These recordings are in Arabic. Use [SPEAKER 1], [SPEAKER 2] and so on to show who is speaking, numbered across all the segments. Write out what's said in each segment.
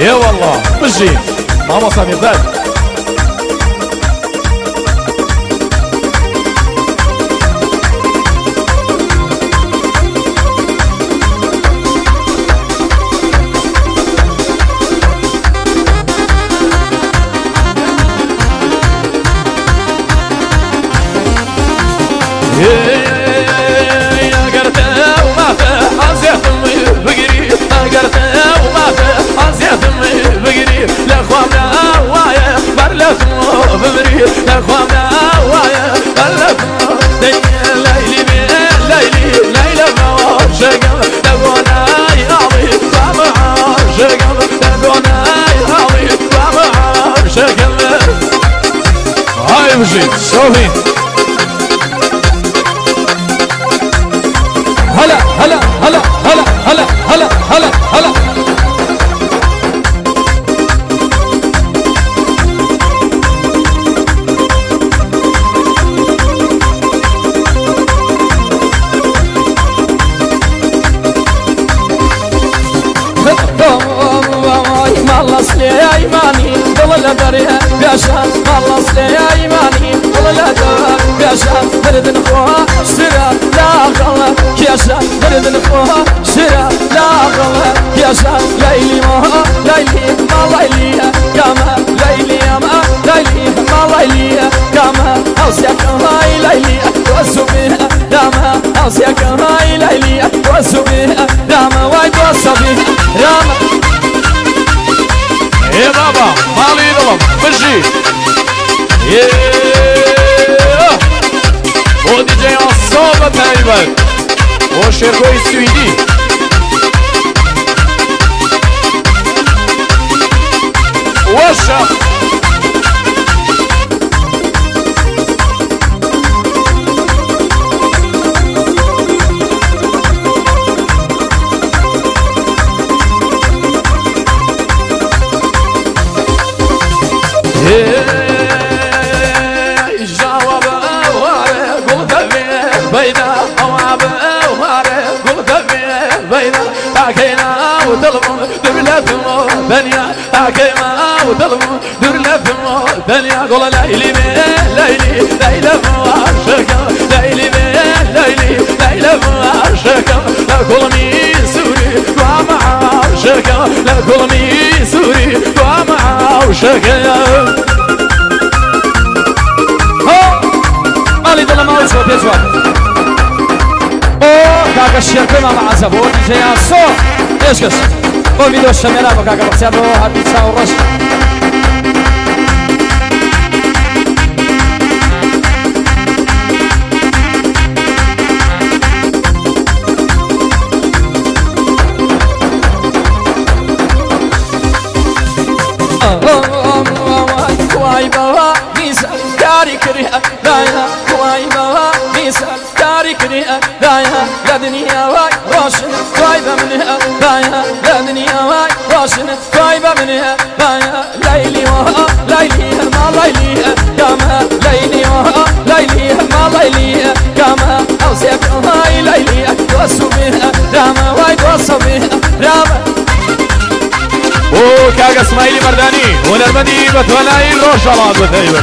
[SPEAKER 1] اي والله. مجي. ماما سامي بعد. شوفي هلا هلا هلا هلا هلا هلا هلا هلا
[SPEAKER 2] خلص لي يا ايماني والله دريها بيشان دريها بيشان برد نخوها سرا لا غلا. كيشا برد نخوها سرا لا غلا. كيشا ليلي ما ليلي ما ليلي كما ليلي ما ليلي ما ليلي كما. اوسيك هاي ليلي وسبيها راما اوسيك هاي
[SPEAKER 1] au DJ ensemble même Mon cher Goy Suidi. Wesh ouais, بينا أوعب أوعر مقدمي بينا. تاكينا وطلبون دبلا بمو بنيا تاكينا وطلبون دبلا بمو بنيا قول ليلي من ليلي ليلة مو عشقا ليلي من ليلي ليلة مو عشقا لا قولني سوري وعم عشقا لا قولني سوري وعم
[SPEAKER 2] عشقا Oh! Mali della ما وصل بيجوا أو كاكا الشركة ما مع زبون جاي صو إيش قص أو فيديو الشمالة وكاكا بخسيابو هابي تساو الرش واي بابا نيسان داري كريها دايها واي بابا دنيا واي روشن طيبة منها دايها لا دنيا واي روشن طيبة منها دايها ليلي وها ليلي ما ليلي كما ليلي وها ليلي ما ليلي كما أوسيك هاي ليلي توسو بها راما واي توسو بها راما
[SPEAKER 1] أو كاغا اسماعيلي مرداني هنرمندي بتولاي روشالات بثيبة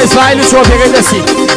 [SPEAKER 2] nós vai no show diz assim.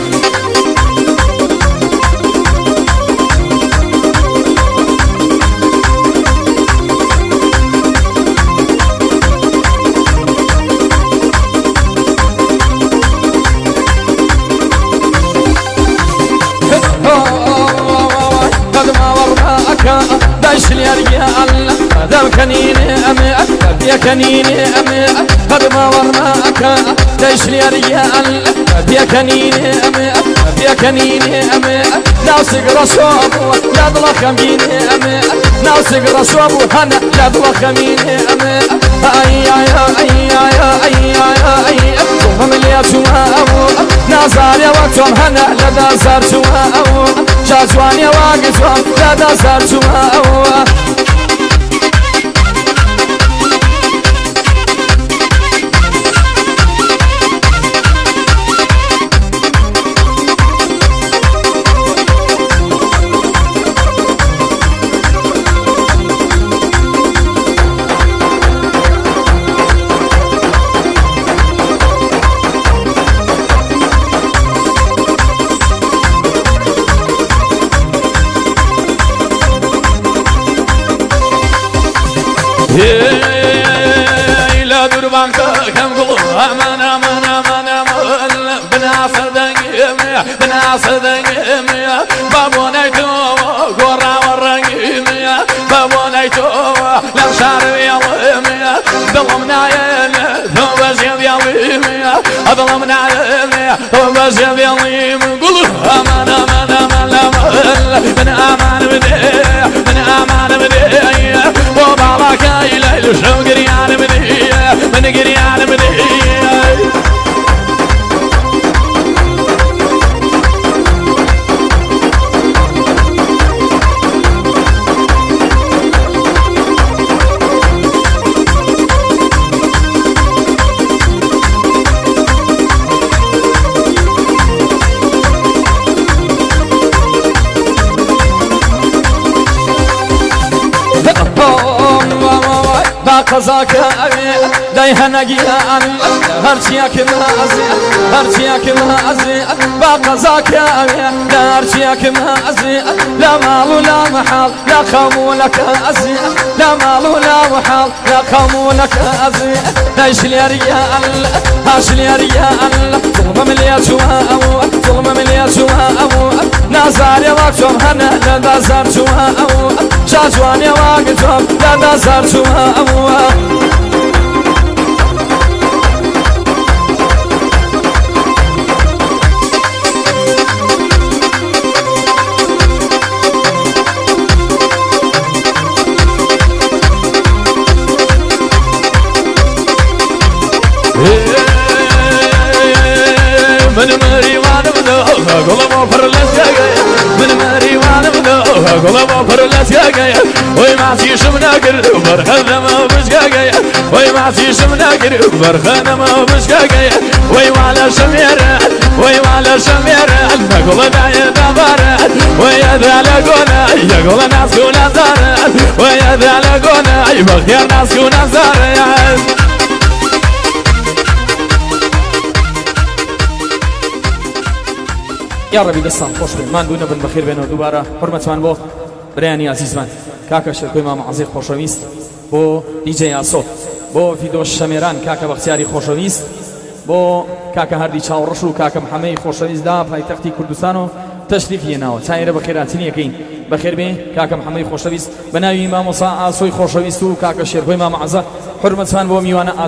[SPEAKER 2] بيكنيني أمي قدما ورماك ليش لي ريال بيكنيني أمي بيكنيني أمي ناسق رشوب يا ضلا خميني أمي ناسق رشوب هنا يا ضلا خميني أمي أي أي أي أي أي أي أي هم اللي أبو نازار يا وقتهم هنا لدى زار أو جاجوان يا واقفهم لدى زار أو
[SPEAKER 1] لا دربان كم قلو أمان أمان أمان أمان بناصر دنگم بناصر دنگم بابونيتو قرا ورنگم بابونيتو لا شعر يلم ظلمنا يل ثم زيد يلم ظلمنا يل ثم زيد يلم قلو أمان أمان أمان أمان من أمان بدي من أمان بدي وبابك إلى شو get it out of me.
[SPEAKER 2] قزاك داي هنقيا عن هرشياك ما أزي هرشياك ما أزي بقزاك هرشياك ما أزي لا مال ولا محال لا خمولك أزي لا مال ولا محال لا خمولك أزي دايش لي ريال هاش لي ريال ظلم مليا جوا أو ظلم مليا جوا أو نازار يا وقتهم هنا لا نازار جوا أو جا جوانێ واگەجام دادا زار
[SPEAKER 1] جووە ئەمووە. منو قلبو فرلس يا وي ما في شمنا قر برخنا ما بشقا وي ما في شمنا قر برخنا ما بشقا وي ولا شمير وي ولا شمير نقول داي دبر وي ذا لقونا يقول ناس كنا زار وي ذا لقونا يبغير ناس كنا
[SPEAKER 2] یا ڕەبی دەستان خۆش بێ مادوو نەبن بەخێر بێنەوە دووبارە حرمەتوان بۆ برایانی عزیزمان کاکە شەرکۆی مامە عزیز خۆشەویست بۆ دیجێ یاسۆ بۆ ڤیدۆ شەمێران کاکە بەختیاری خۆشەویست بۆ کاکە هەردی چاوەڕەش و کاکەم هەمەی خۆشەویستدا پایتەختی کوردستان و تەشریف هێناوە چایرە بە خێراتنیەکەین بەخێر بێ کاکەم هەمەی خۆشەویست بە ناوی مامۆسا ئاسۆی خۆشەویست و شێرکۆی مامە عزە حرمەتوان بۆ میوانە